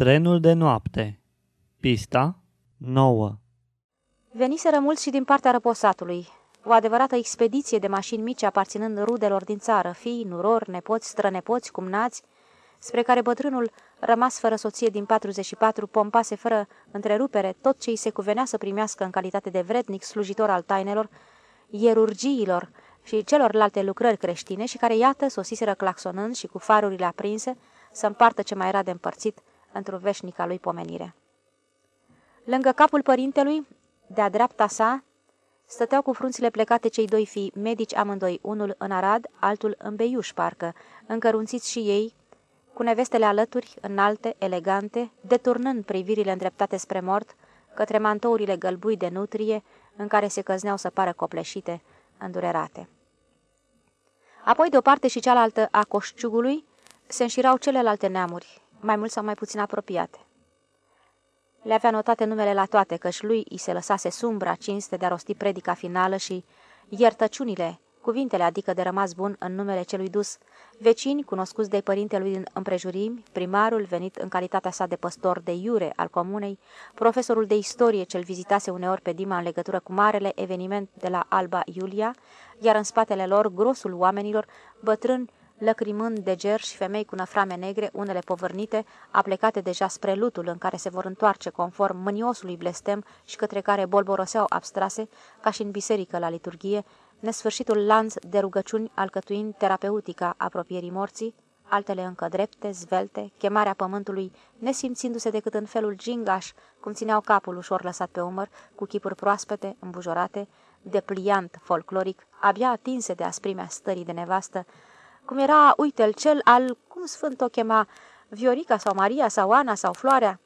Trenul de noapte Pista 9 Veniseră mulți și din partea răposatului. O adevărată expediție de mașini mici aparținând rudelor din țară, fii, nurori, nepoți, strănepoți, cumnați, spre care bătrânul, rămas fără soție din 44, pompase fără întrerupere tot ce îi se cuvenea să primească în calitate de vrednic slujitor al tainelor, ierurgiilor și celorlalte lucrări creștine și care, iată, sosiseră claxonând și cu farurile aprinse să împartă ce mai era de împărțit într-o veșnica lui pomenire. Lângă capul părintelui, de-a dreapta sa, stăteau cu frunțile plecate cei doi fii, medici amândoi, unul în Arad, altul în Beiuș, parcă, încărunțiți și ei, cu nevestele alături, înalte, elegante, deturnând privirile îndreptate spre mort, către mantourile gălbui de nutrie, în care se căzneau să pară copleșite, îndurerate. Apoi, de o parte și cealaltă a coșciugului, se înșirau celelalte neamuri, mai mult sau mai puțin apropiate. Le avea notate numele la toate, căci lui îi se lăsase sumbra cinste de a rosti predica finală și iertăciunile, cuvintele adică de rămas bun în numele celui dus, vecini cunoscuți de părintelui din împrejurimi, primarul venit în calitatea sa de păstor de iure al comunei, profesorul de istorie cel vizitase uneori pe Dima în legătură cu marele eveniment de la Alba Iulia, iar în spatele lor grosul oamenilor, bătrâni lăcrimând de ger și femei cu năframe negre, unele povărnite, aplecate deja spre lutul în care se vor întoarce conform mâniosului blestem și către care bolboroseau abstrase, ca și în biserică la liturghie, nesfârșitul lanț de rugăciuni alcătuind terapeutica apropierii morții, altele încă drepte, zvelte, chemarea pământului, nesimțindu-se decât în felul gingaș, cum țineau capul ușor lăsat pe umăr, cu chipuri proaspete, îmbujorate, de pliant folcloric, abia atinse de asprimea stării de nevastă, cum era, uite-l, cel al, cum sfânt o chema, Viorica sau Maria sau Ana sau Floarea.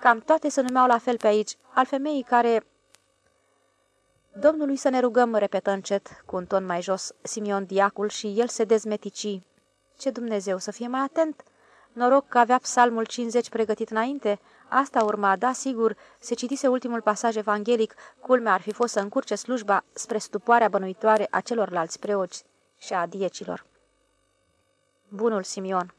Cam toate se numeau la fel pe aici, al femeii care... Domnului să ne rugăm, repetă încet, cu un ton mai jos, Simion Diacul și el se dezmetici. Ce Dumnezeu, să fie mai atent! Noroc că avea psalmul 50 pregătit înainte. Asta urma, da, sigur, se citise ultimul pasaj evanghelic, culmea ar fi fost să încurce slujba spre stupoarea bănuitoare a celorlalți preoți și a diecilor. Bunul Simion.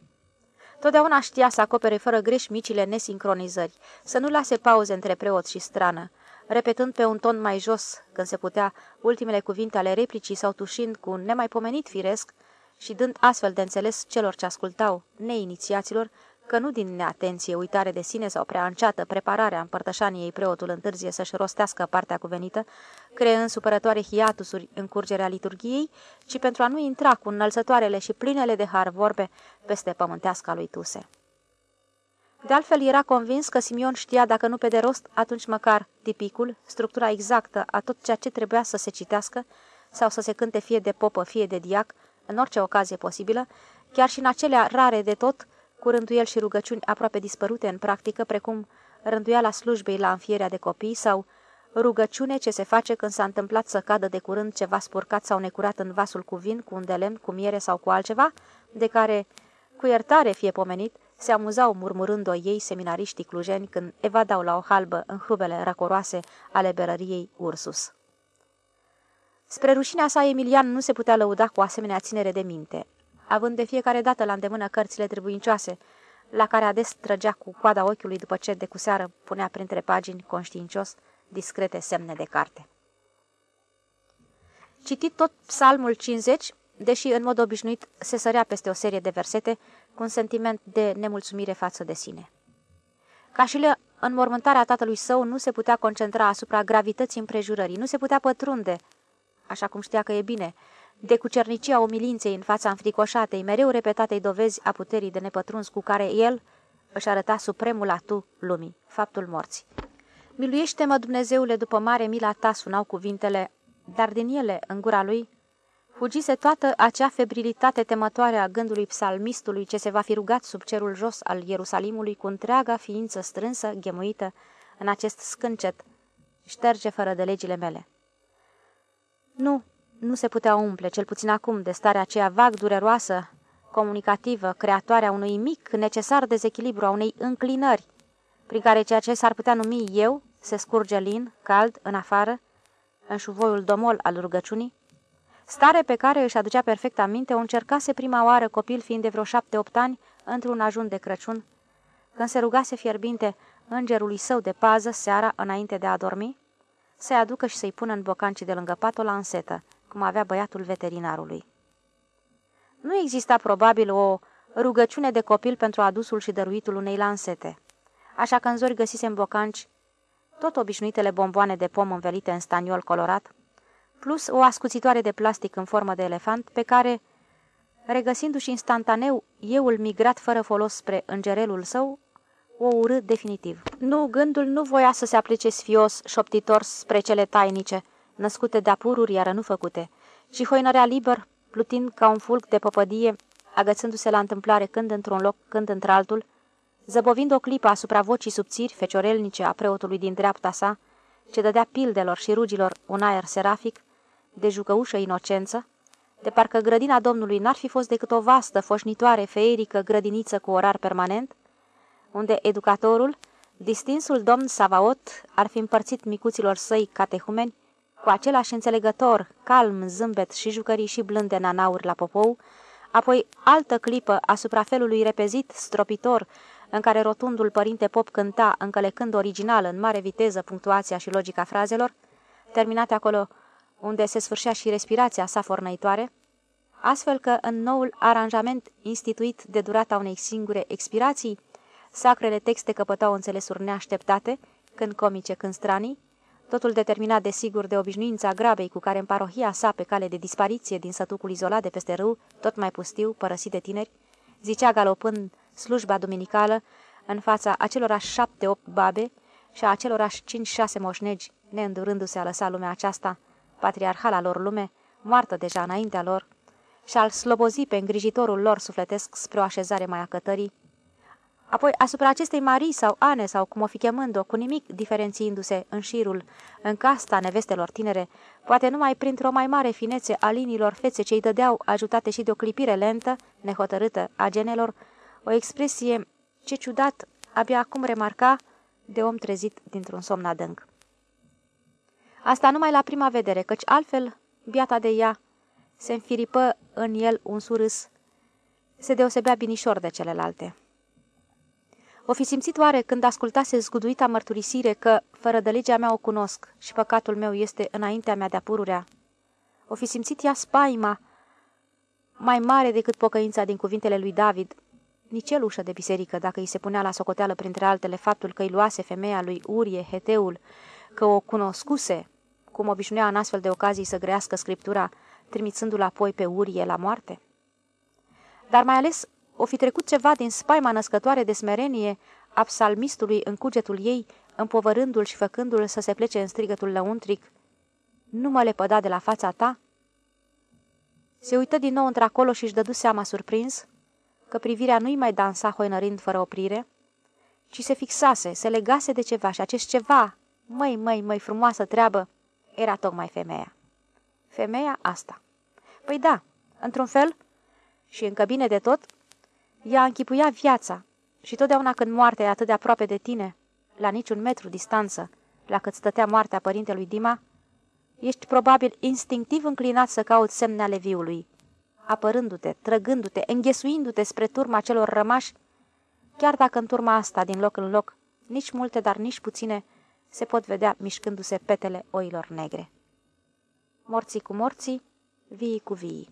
Totdeauna știa să acopere fără greș micile nesincronizări, să nu lase pauze între preot și strană, repetând pe un ton mai jos, când se putea, ultimele cuvinte ale replicii sau tușind cu un nemaipomenit firesc și dând astfel de înțeles celor ce ascultau, neinițiaților, că nu din neatenție, uitare de sine sau prea înceată prepararea împărtășaniei preotul întârzie să-și rostească partea cuvenită, creând supărătoare hiatusuri în curgerea liturgiei, ci pentru a nu intra cu înălțătoarele și plinele de har vorbe peste pământeasca lui Tuse. De altfel, era convins că Simion știa, dacă nu pe de rost, atunci măcar tipicul, structura exactă a tot ceea ce trebuia să se citească sau să se cânte fie de popă, fie de diac, în orice ocazie posibilă, chiar și în acelea rare de tot, cu rânduiel și rugăciuni aproape dispărute în practică, precum rânduiala slujbei la înfierea de copii sau rugăciune ce se face când s-a întâmplat să cadă de curând ceva spurcat sau necurat în vasul cu vin, cu un de lemn, cu miere sau cu altceva, de care, cu iertare fie pomenit, se amuzau murmurând-o ei seminariștii clujeni când evadau la o halbă în hrubele răcoroase ale berăriei Ursus. Spre rușinea sa, Emilian nu se putea lăuda cu asemenea ținere de minte având de fiecare dată la îndemână cărțile trebuincioase, la care ades trăgea cu coada ochiului după ce de cu seară punea printre pagini, conștiincios, discrete semne de carte. Citit tot psalmul 50, deși în mod obișnuit se sărea peste o serie de versete cu un sentiment de nemulțumire față de sine. Ca și le înmormântarea tatălui său nu se putea concentra asupra gravității împrejurării, nu se putea pătrunde, așa cum știa că e bine, de cucernicia umilinței în fața înfricoșatei, mereu repetatei dovezi a puterii de nepătruns cu care el își arăta supremul atu lumii, faptul morții. Miluiește-mă, Dumnezeule, după mare mila ta, sunau cuvintele, dar din ele, în gura lui, fugise toată acea febrilitate temătoare a gândului psalmistului ce se va fi rugat sub cerul jos al Ierusalimului cu întreaga ființă strânsă, ghemuită, în acest scâncet, șterge fără de legile mele. Nu, nu se putea umple, cel puțin acum, de starea aceea vag, dureroasă, comunicativă, creatoarea unui mic, necesar dezechilibru, a unei înclinări, prin care ceea ce s-ar putea numi eu se scurge lin, cald, în afară, în șuvoiul domol al rugăciunii, stare pe care își aducea perfect aminte o încercase prima oară copil fiind de vreo șapte-opt ani într-un ajun de Crăciun, când se rugase fierbinte îngerului său de pază seara înainte de a dormi, să-i aducă și să-i pună în bocancii de lângă pat o lansetă, cum avea băiatul veterinarului. Nu exista probabil o rugăciune de copil pentru adusul și dăruitul unei lansete, așa că în zori găsise în bocanci tot obișnuitele bomboane de pom învelite în staniol colorat, plus o ascuțitoare de plastic în formă de elefant, pe care, regăsindu-și instantaneu euul migrat fără folos spre îngerelul său, o urâ definitiv. Nu, gândul nu voia să se aplice sfios, șoptitor spre cele tainice, născute de apururi, iar nu făcute, ci hoinărea liber, plutind ca un fulg de păpădie, agățându-se la întâmplare când într-un loc, când într-altul, zăbovind o clipă asupra vocii subțiri, feciorelnice a preotului din dreapta sa, ce dădea pildelor și rugilor un aer serafic, de jucăușă inocență, de parcă grădina Domnului n-ar fi fost decât o vastă, foșnitoare, feerică grădiniță cu orar permanent, unde educatorul, distinsul domn Savaot, ar fi împărțit micuților săi catehumeni cu același înțelegător, calm, zâmbet și jucării și blânde nanauri la popou, apoi altă clipă asupra felului repezit, stropitor, în care rotundul părinte pop cânta, încălecând original în mare viteză punctuația și logica frazelor, terminate acolo unde se sfârșea și respirația sa fornăitoare, astfel că în noul aranjament instituit de durata unei singure expirații, sacrele texte căpătau înțelesuri neașteptate, când comice, când stranii, totul determinat desigur de obișnuința grabei cu care în parohia sa pe cale de dispariție din sătucul izolat de peste râu, tot mai pustiu, părăsit de tineri, zicea galopând slujba duminicală în fața acelorași șapte-opt babe și a acelorași cinci-șase moșnegi, neîndurându-se a lăsa lumea aceasta, patriarhala lor lume, moartă deja înaintea lor, și al slobozi pe îngrijitorul lor sufletesc spre o așezare mai acătării, Apoi, asupra acestei Marii sau Ane sau cum o fi chemând-o, cu nimic diferențiindu-se în șirul, în casta nevestelor tinere, poate numai printr-o mai mare finețe a liniilor fețe ce îi dădeau, ajutate și de o clipire lentă, nehotărâtă, a genelor, o expresie ce ciudat abia acum remarca de om trezit dintr-un somn adânc. Asta numai la prima vedere, căci altfel, biata de ea, se înfiripă în el un surâs, se deosebea binișor de celelalte. O fi simțit oare când ascultase zguduita mărturisire că, fără de legea mea o cunosc și păcatul meu este înaintea mea de-a pururea? O fi simțit ea spaima mai mare decât pocăința din cuvintele lui David, nici el ușă de biserică, dacă îi se punea la socoteală printre altele faptul că îi luase femeia lui Urie, Heteul, că o cunoscuse, cum obișnuia în astfel de ocazii să grească scriptura, trimițându-l apoi pe Urie la moarte? Dar mai ales o fi trecut ceva din spaima născătoare de smerenie a psalmistului în cugetul ei, împovărându-l și făcându-l să se plece în strigătul lăuntric, Nu mă lepăda de la fața ta?" Se uită din nou într-acolo și își dădu seama surprins că privirea nu-i mai dansa hoinărind fără oprire, ci se fixase, se legase de ceva și acest ceva, măi, măi, măi, frumoasă treabă, era tocmai femeia. Femeia asta. Păi da, într-un fel, și încă bine de tot, ea închipuia viața și totdeauna când moartea e atât de aproape de tine, la niciun metru distanță, la cât stătea moartea părintelui Dima, ești probabil instinctiv înclinat să cauți semne ale viului, apărându-te, trăgându-te, înghesuindu-te spre turma celor rămași, chiar dacă în turma asta, din loc în loc, nici multe, dar nici puține, se pot vedea mișcându-se petele oilor negre. Morții cu morții, vii cu vii.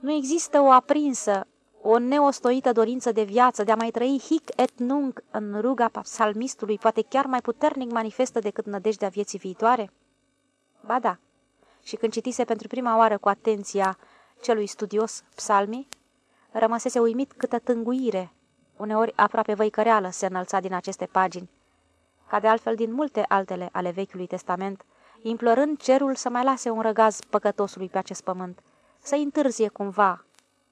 Nu există o aprinsă, o neostoită dorință de viață de a mai trăi hic et nunc în ruga psalmistului, poate chiar mai puternic manifestă decât nădejdea vieții viitoare? Ba da, și când citise pentru prima oară cu atenția celui studios psalmii, rămăsese uimit câtă tânguire, uneori aproape văicăreală, se înălța din aceste pagini, ca de altfel din multe altele ale Vechiului Testament, implorând cerul să mai lase un răgaz păcătosului pe acest pământ, să-i întârzie cumva,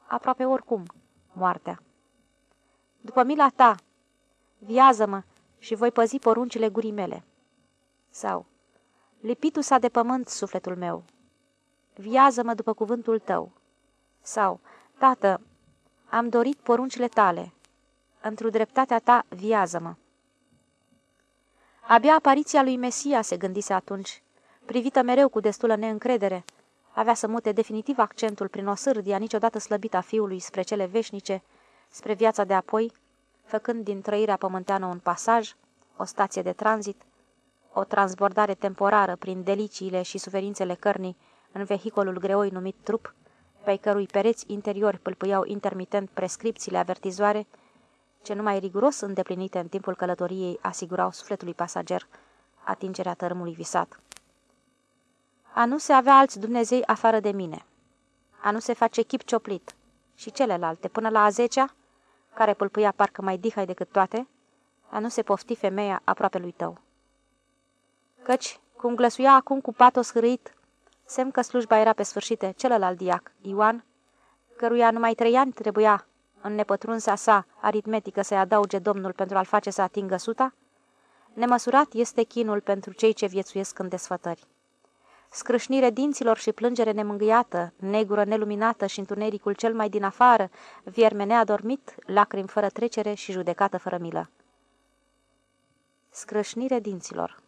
aproape oricum, moartea. După mila ta, viază-mă și voi păzi poruncile gurii mele. Sau, lipitul s-a de pământ sufletul meu, viază-mă după cuvântul tău. Sau, tată, am dorit poruncile tale, într-o dreptatea ta viază-mă. Abia apariția lui Mesia se gândise atunci, privită mereu cu destulă neîncredere, avea să mute definitiv accentul prin o sârdia niciodată slăbită a fiului spre cele veșnice, spre viața de apoi, făcând din trăirea pământeană un pasaj, o stație de tranzit, o transbordare temporară prin deliciile și suferințele cărnii în vehicolul greoi numit trup, pe cărui pereți interiori pâlpâiau intermitent prescripțiile avertizoare, ce numai riguros îndeplinite în timpul călătoriei asigurau sufletului pasager atingerea tărâmului visat. A nu se avea alți Dumnezei afară de mine. A nu se face chip cioplit. Și celelalte, până la a zecea, care pâlpâia parcă mai dihai decât toate, a nu se pofti femeia aproape lui tău. Căci, cum glăsuia acum cu patos hârâit, semn că slujba era pe sfârșite, celălalt diac, Ioan, căruia numai trei ani trebuia, în nepătrunsa sa aritmetică, să-i adauge Domnul pentru a-l face să atingă suta, nemăsurat este chinul pentru cei ce viețuiesc în desfătări. Scrâșnire dinților și plângere nemângâiată, negură neluminată și întunericul cel mai din afară, vierme neadormit, lacrimi fără trecere și judecată fără milă. Scrâșnire dinților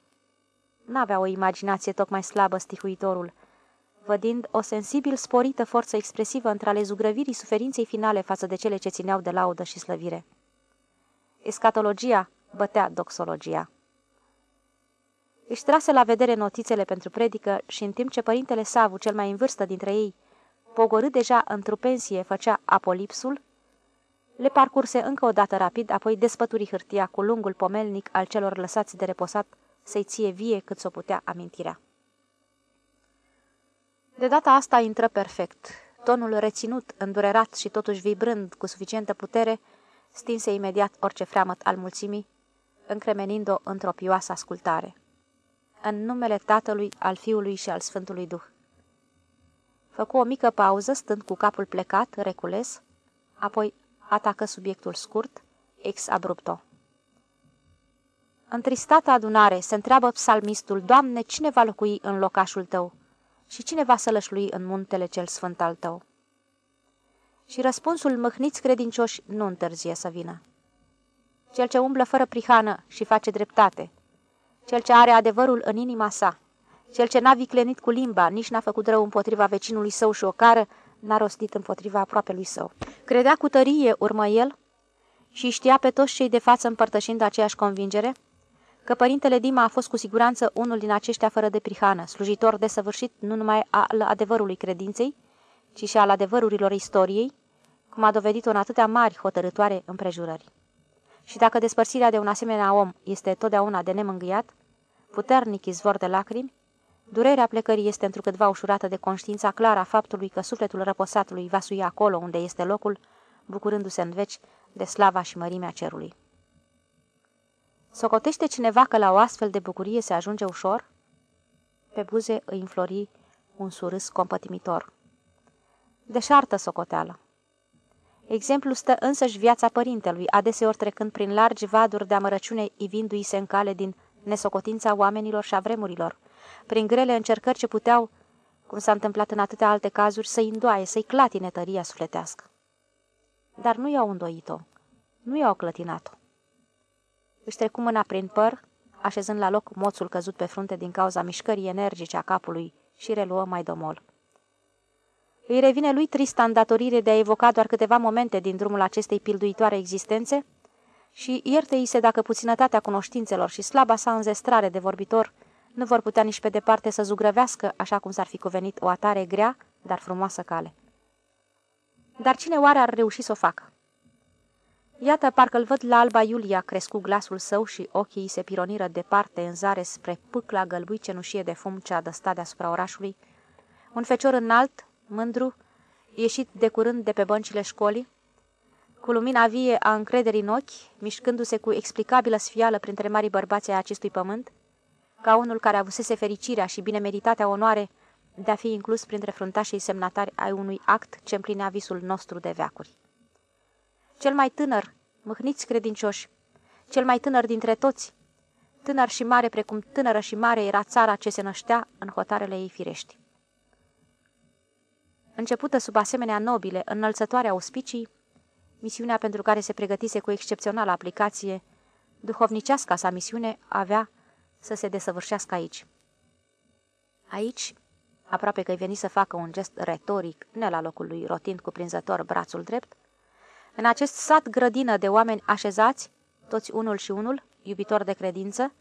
N-avea o imaginație tocmai slabă stihuitorul, vădind o sensibil sporită forță expresivă între ale zugrăvirii suferinței finale față de cele ce țineau de laudă și slăvire. Escatologia bătea doxologia. Își trase la vedere notițele pentru predică și în timp ce părintele Savu, cel mai în vârstă dintre ei, pogorât deja într-o pensie, făcea apolipsul, le parcurse încă o dată rapid, apoi despături hârtia cu lungul pomelnic al celor lăsați de reposat să-i ție vie cât s-o putea amintirea. De data asta intră perfect. Tonul reținut, îndurerat și totuși vibrând cu suficientă putere, stinse imediat orice freamăt al mulțimii, încremenind-o într-o pioasă ascultare. În numele Tatălui, al Fiului și al Sfântului Duh. Făcu o mică pauză, stând cu capul plecat, recules, apoi atacă subiectul scurt, ex abrupto. Întristată adunare, se întreabă psalmistul, Doamne, cine va locui în locașul tău? Și cine va sălășlui în muntele cel sfânt al tău? Și răspunsul mâhniți credincioși nu întârzie să vină. Cel ce umblă fără prihană și face dreptate, cel ce are adevărul în inima sa, cel ce n-a viclenit cu limba, nici n-a făcut rău împotriva vecinului său și o cară, n-a rostit împotriva aproapelui său. Credea cu tărie, urmă el, și știa pe toți cei de față împărtășind aceeași convingere, că părintele Dima a fost cu siguranță unul din aceștia fără de prihană, slujitor desăvârșit nu numai al adevărului credinței, ci și al adevărurilor istoriei, cum a dovedit-o în atâtea mari hotărătoare împrejurări. Și dacă despărțirea de un asemenea om este totdeauna de nemângâiat, puternic izvor de lacrimi, durerea plecării este întrucâtva ușurată de conștiința clară a faptului că sufletul răposatului va sui acolo unde este locul, bucurându-se în veci de slava și mărimea cerului. Socotește cineva că la o astfel de bucurie se ajunge ușor? Pe buze îi înflori un surâs compătimitor. Deșartă socoteală. Exemplu stă însăși viața părintelui, adeseori trecând prin largi vaduri de amărăciune, ivindu-i se în cale din nesocotința oamenilor și a vremurilor, prin grele încercări ce puteau, cum s-a întâmplat în atâtea alte cazuri, să-i îndoaie, să-i clatine tăria sufletească. Dar nu i-au îndoit-o, nu i-au clătinat-o. Își trecu mâna prin păr, așezând la loc moțul căzut pe frunte din cauza mișcării energice a capului și reluă mai domol. Îi revine lui trista îndatorire de a evoca doar câteva momente din drumul acestei pilduitoare existențe și ierte-i se dacă puținătatea cunoștințelor și slaba sa înzestrare de vorbitor nu vor putea nici pe departe să zugrăvească, așa cum s-ar fi cuvenit, o atare grea, dar frumoasă cale. Dar cine oare ar reuși să o facă? Iată, parcă-l văd la alba Iulia, crescu glasul său și ochii se pironiră departe în zare spre pâcla gălbui cenușie de fum ce adăsta deasupra orașului. Un fecior înalt, mândru, ieșit de curând de pe băncile școlii, cu lumina vie a încrederii în ochi, mișcându-se cu explicabilă sfială printre marii bărbați ai acestui pământ, ca unul care avusese fericirea și binemeritatea onoare de a fi inclus printre fruntașii semnatari ai unui act ce împlinea visul nostru de veacuri. Cel mai tânăr, mâhniți credincioși, cel mai tânăr dintre toți, tânăr și mare precum tânără și mare era țara ce se năștea în hotarele ei firești. Începută sub asemenea nobile, înălțătoare auspicii, misiunea pentru care se pregătise cu excepțională aplicație, duhovnicească sa misiune avea să se desăvârșească aici. Aici, aproape că-i veni să facă un gest retoric, ne la locul lui, rotind cuprinzător brațul drept, În acest sat grădină de oameni așezați, toți unul și unul, iubitor de credință,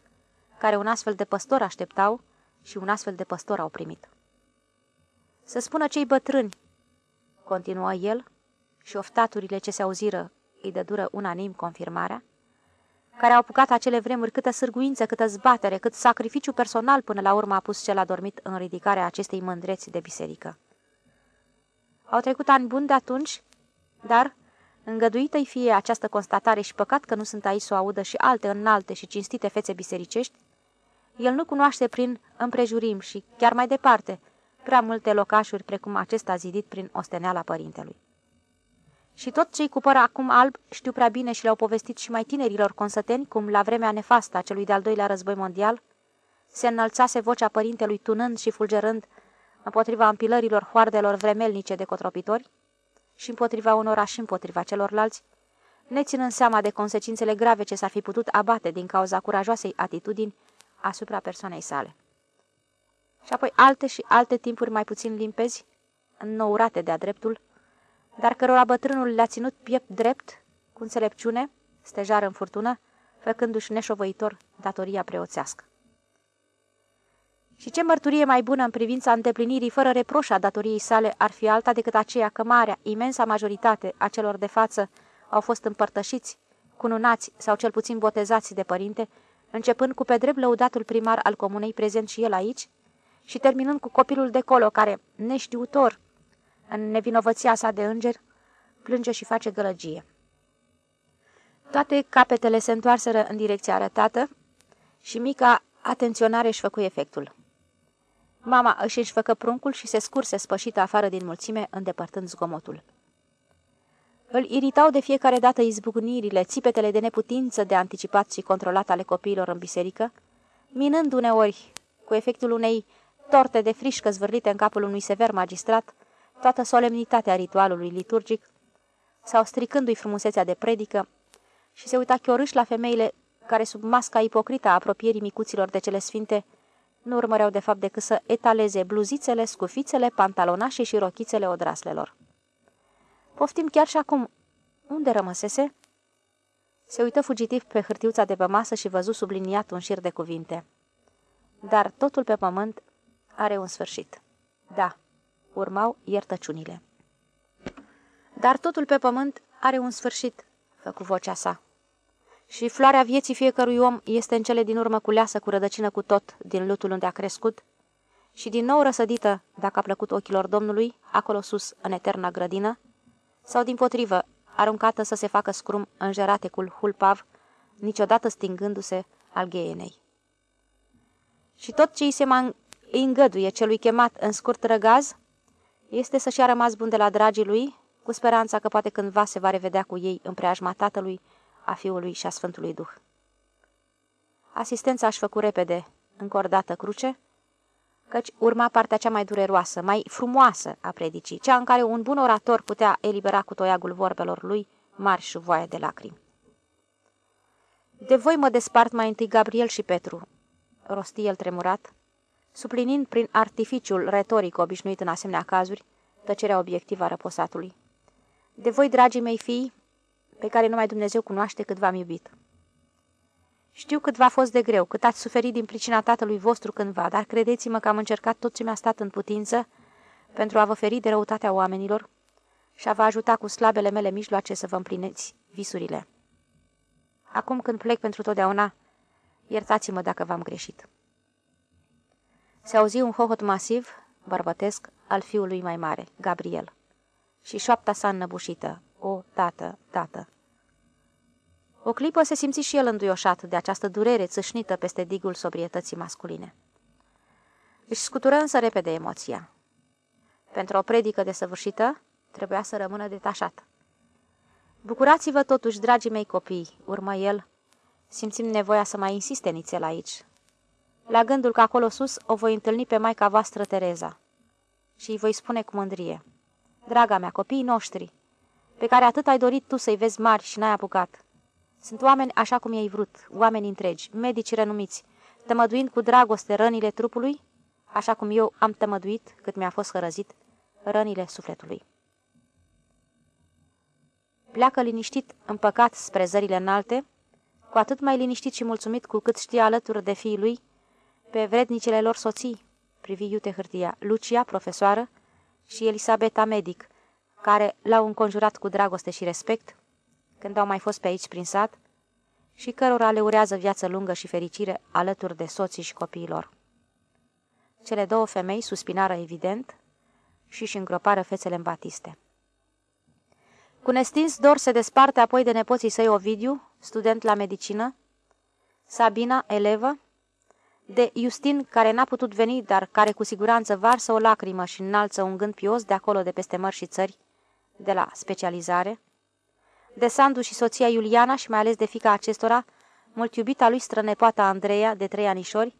care un astfel de păstor așteptau și un astfel de păstor au primit. Să spună cei bătrâni, continuă el, și oftaturile ce se auziră îi dădură unanim confirmarea, care au apucat acele vremuri câtă sârguință, câtă zbatere, cât sacrificiu personal până la urmă a pus cel adormit în ridicarea acestei mândreți de biserică. Au trecut ani buni de atunci, dar, îngăduită-i fie această constatare și păcat că nu sunt aici să o audă și alte înalte și cinstite fețe bisericești, el nu cunoaște prin împrejurim și, chiar mai departe, prea multe locașuri precum acesta zidit prin osteneala părintelui. Și tot cei cu păr acum alb știu prea bine și le-au povestit și mai tinerilor consăteni, cum la vremea nefastă a celui de-al doilea război mondial, se înălțase vocea părintelui tunând și fulgerând împotriva împilărilor hoardelor vremelnice de cotropitori și împotriva unora și împotriva celorlalți, neținând seama de consecințele grave ce s-ar fi putut abate din cauza curajoasei atitudini asupra persoanei sale. Și apoi alte și alte timpuri mai puțin limpezi, înnourate de-a dreptul, dar cărora bătrânul le-a ținut piept drept, cu înțelepciune, stejar în furtună, făcându-și neșovăitor datoria preoțească. Și ce mărturie mai bună în privința îndeplinirii fără reproș a datoriei sale ar fi alta decât aceea că marea, imensa majoritate a celor de față au fost împărtășiți, cununați sau cel puțin botezați de părinte, începând cu pe drept lăudatul primar al comunei prezent și el aici, și terminând cu copilul de colo care, neștiutor, în nevinovăția sa de înger, plânge și face gălăgie. Toate capetele se întoarseră în direcția arătată și mica atenționare își făcu efectul. Mama își își făcă pruncul și se scurse spășită afară din mulțime, îndepărtând zgomotul. Îl iritau de fiecare dată izbucnirile, țipetele de neputință de anticipat și controlat ale copiilor în biserică, minând uneori, cu efectul unei torte de frișcă zvârlite în capul unui sever magistrat, toată solemnitatea ritualului liturgic, sau stricându-i frumusețea de predică, și se uita chiorâș la femeile care, sub masca ipocrită a apropierii micuților de cele sfinte, nu urmăreau de fapt decât să etaleze bluzițele, scufițele, pantalonașe și rochițele odraslelor. Poftim chiar și acum. Unde rămăsese? Se uită fugitiv pe hârtiuța de pe masă și văzu subliniat un șir de cuvinte. Dar totul pe pământ are un sfârșit. Da, urmau iertăciunile. Dar totul pe pământ are un sfârșit, făcu vocea sa. Și floarea vieții fiecărui om este în cele din urmă culeasă cu rădăcină cu tot din lutul unde a crescut și din nou răsădită, dacă a plăcut ochilor Domnului, acolo sus, în eterna grădină, sau din potrivă, aruncată să se facă scrum în jeratecul hulpav, niciodată stingându-se al gheienei. Și tot ce îi se mai îngăduie celui chemat în scurt răgaz, este să-și a rămas bun de la dragii lui, cu speranța că poate cândva se va revedea cu ei în preajma Tatălui, a Fiului și a Sfântului Duh. Asistența își făcu repede, încă o dată cruce, căci urma partea cea mai dureroasă, mai frumoasă a predicii, cea în care un bun orator putea elibera cu toiagul vorbelor lui marși și voie de lacrimi. De voi mă despart mai întâi Gabriel și Petru, rosti el tremurat, suplinind prin artificiul retoric obișnuit în asemenea cazuri tăcerea obiectivă a răposatului. De voi, dragii mei fii, pe care numai Dumnezeu cunoaște cât v-am iubit. Știu cât v-a fost de greu, cât ați suferit din pricina tatălui vostru cândva, dar credeți-mă că am încercat tot ce mi-a stat în putință pentru a vă feri de răutatea oamenilor și a vă ajuta cu slabele mele mijloace să vă împlineți visurile. Acum când plec pentru totdeauna, iertați-mă dacă v-am greșit. Se auzi un hohot masiv, bărbătesc, al fiului mai mare, Gabriel. Și șoapta sa înnăbușită. O, tată, tată! O clipă se simți și el înduioșat de această durere țâșnită peste digul sobrietății masculine. Își scutură însă repede emoția. Pentru o predică desăvârșită, trebuia să rămână detașat. Bucurați-vă totuși, dragii mei copii, urmă el, simțim nevoia să mai insiste nițel aici, la gândul că acolo sus o voi întâlni pe maica voastră Tereza. Și îi voi spune cu mândrie, Draga mea, copiii noștri, pe care atât ai dorit tu să-i vezi mari și n-ai apucat. Sunt oameni așa cum i-ai vrut, oameni întregi, medici renumiți, tămăduind cu dragoste rănile trupului, așa cum eu am tămăduit, cât mi-a fost hărăzit, rănile sufletului. pleacă liniștit împăcat spre zările înalte, cu atât mai liniștit și mulțumit cu cât știa alături de fiii lui, pe vrednicele lor soții, privi iute hârtia, Lucia, profesoară, și Elisabeta, medic, care l-au înconjurat cu dragoste și respect, când au mai fost pe aici prin sat, și cărora le urează viață lungă și fericire alături de soții și copiilor. Cele două femei suspinară evident și își îngropară fețele în batiste. Cu nestins dor se desparte apoi de nepoții săi Ovidiu, student la medicină, Sabina, elevă, de Justin, care n-a putut veni, dar care cu siguranță varsă o lacrimă și înalță un gând pios de acolo de peste mări și țări, de la specializare, de Sandu și soția Iuliana și mai ales de fica acestora, mult iubita lui strănepoata Andreea, de trei anișori,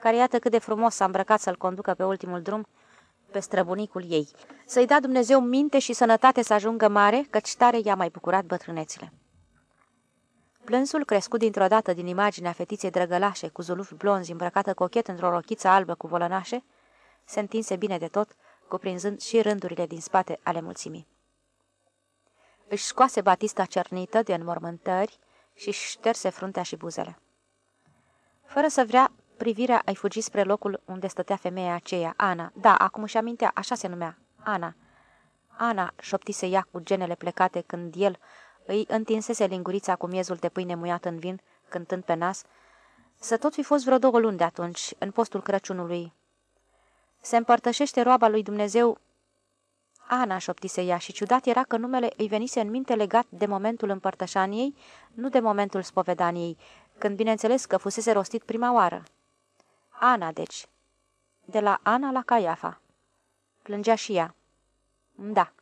care iată cât de frumos s-a îmbrăcat să-l conducă pe ultimul drum, pe străbunicul ei. Să-i da Dumnezeu minte și sănătate să ajungă mare, căci tare i-a mai bucurat bătrânețile. Plânsul, crescut dintr-o dată din imaginea fetiței drăgălașe, cu zulufi blonzi, îmbrăcată cochet într-o rochiță albă cu volănașe, se întinse bine de tot, cuprinzând și rândurile din spate ale mulțimii. Își scoase batista cernită de înmormântări și șterse fruntea și buzele. Fără să vrea, privirea ai fugi spre locul unde stătea femeia aceea, Ana. Da, acum își amintea, așa se numea, Ana. Ana, șoptise ea cu genele plecate când el îi întinsese lingurița cu miezul de pâine muiat în vin, cântând pe nas, să tot fi fost vreo două luni de atunci, în postul Crăciunului. Se împărtășește roaba lui Dumnezeu Ana, șoptise ea, și ciudat era că numele îi venise în minte legat de momentul împărtășaniei, nu de momentul spovedaniei, când bineînțeles că fusese rostit prima oară. Ana, deci. De la Ana la Caiafa. Plângea și ea. Da.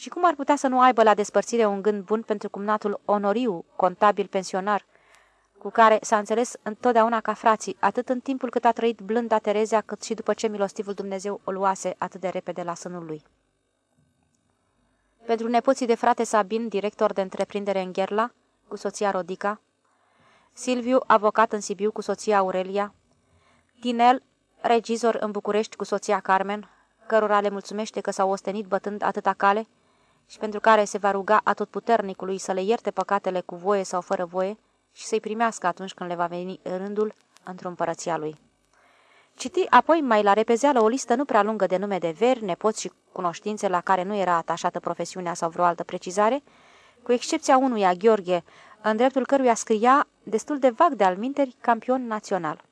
Și cum ar putea să nu aibă la despărțire un gând bun pentru cumnatul Onoriu, contabil pensionar, cu care s-a înțeles întotdeauna ca frații, atât în timpul cât a trăit blânda Terezia, cât și după ce milostivul Dumnezeu o luase atât de repede la sânul lui. Pentru nepoții de frate Sabin, director de întreprindere în Gherla, cu soția Rodica, Silviu, avocat în Sibiu cu soția Aurelia, Tinel, regizor în București cu soția Carmen, cărora le mulțumește că s-au ostenit bătând atâta cale și pentru care se va ruga atotputernicului să le ierte păcatele cu voie sau fără voie și să-i primească atunci când le va veni rândul într-o împărăția lui. Citi apoi mai la repezeală o listă nu prea lungă de nume de veri, nepoți și cunoștințe la care nu era atașată profesiunea sau vreo altă precizare, cu excepția unuia, Gheorghe, în dreptul căruia scria, destul de vag de alminteri, campion național.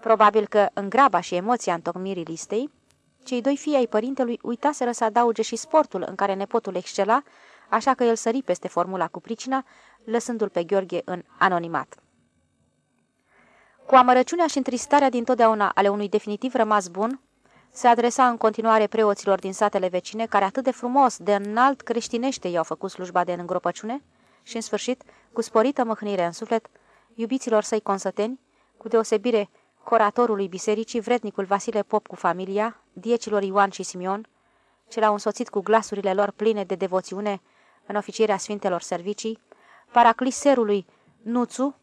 Probabil că, în graba și emoția întocmirii listei, cei doi fii ai părintelui uitaseră să adauge și sportul în care nepotul excela, așa că el sări peste formula cu pricina, lăsându-l pe Gheorghe în anonimat. Cu amărăciunea și întristarea din totdeauna ale unui definitiv rămas bun, se adresa în continuare preoților din satele vecine, care atât de frumos, de înalt creștinește i-au făcut slujba de îngropăciune, și, în sfârșit, cu sporită mâhnire în suflet, iubiților săi consăteni, cu deosebire coratorului bisericii, vrednicul Vasile Pop cu familia, diecilor Ioan și Simion, ce l-au însoțit cu glasurile lor pline de devoțiune în oficierea Sfintelor Servicii, paracliserului Nuțu,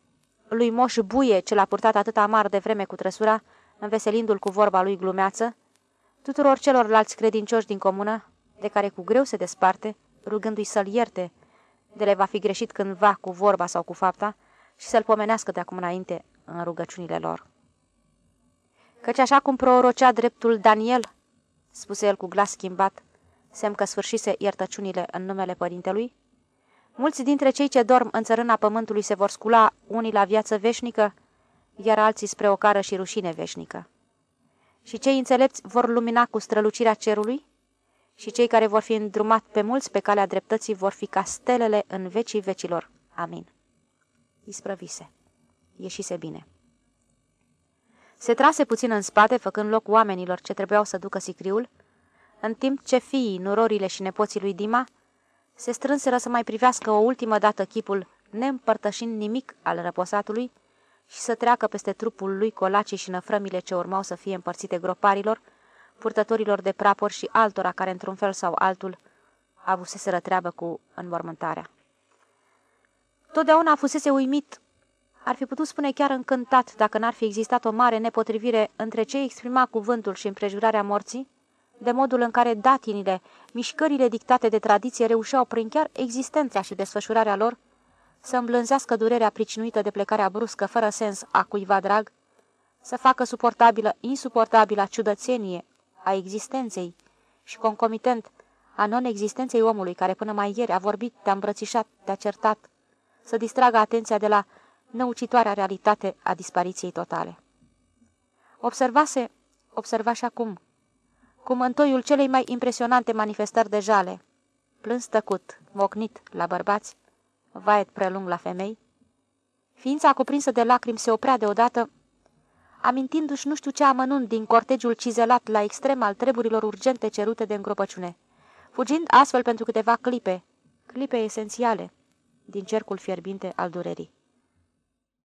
lui Moș Buie, ce l-a purtat atât amar de vreme cu trăsura, înveselindu-l cu vorba lui glumeață, tuturor celorlalți credincioși din comună, de care cu greu se desparte, rugându-i să-l ierte, de le va fi greșit cândva cu vorba sau cu fapta, și să-l pomenească de acum înainte în rugăciunile lor. Căci așa cum prorocea dreptul Daniel, spuse el cu glas schimbat, semn că sfârșise iertăciunile în numele părintelui, mulți dintre cei ce dorm în țărâna pământului se vor scula unii la viață veșnică, iar alții spre o cară și rușine veșnică. Și cei înțelepți vor lumina cu strălucirea cerului, și cei care vor fi îndrumat pe mulți pe calea dreptății vor fi ca stelele în vecii vecilor. Amin. Isprăvise. Ieșise bine. Se trase puțin în spate, făcând loc oamenilor ce trebuiau să ducă sicriul, în timp ce fiii, nurorile și nepoții lui Dima se strânseră să mai privească o ultimă dată chipul, neîmpărtășind nimic al răposatului, și să treacă peste trupul lui colacii și năfrămile ce urmau să fie împărțite groparilor, purtătorilor de prapor și altora care, într-un fel sau altul, avuseseră treabă cu înmormântarea. Totdeauna fusese uimit, ar fi putut spune chiar încântat dacă n-ar fi existat o mare nepotrivire între ce exprima cuvântul și împrejurarea morții, de modul în care datinile, mișcările dictate de tradiție reușeau prin chiar existența și desfășurarea lor să îmblânzească durerea pricinuită de plecarea bruscă, fără sens, a cuiva drag, să facă suportabilă, insuportabilă ciudățenie a existenței și concomitent a non-existenței omului care până mai ieri a vorbit, te-a îmbrățișat, te-a certat, să distragă atenția de la năucitoarea realitate a dispariției totale. Observase, observa și acum, cu mântoiul celei mai impresionante manifestări de jale, plâns tăcut, mocnit la bărbați, vaet prelung la femei, ființa cuprinsă de lacrimi se oprea deodată, amintindu-și nu știu ce amănunt din cortegiul cizelat la extrem al treburilor urgente cerute de îngropăciune, fugind astfel pentru câteva clipe, clipe esențiale, din cercul fierbinte al durerii.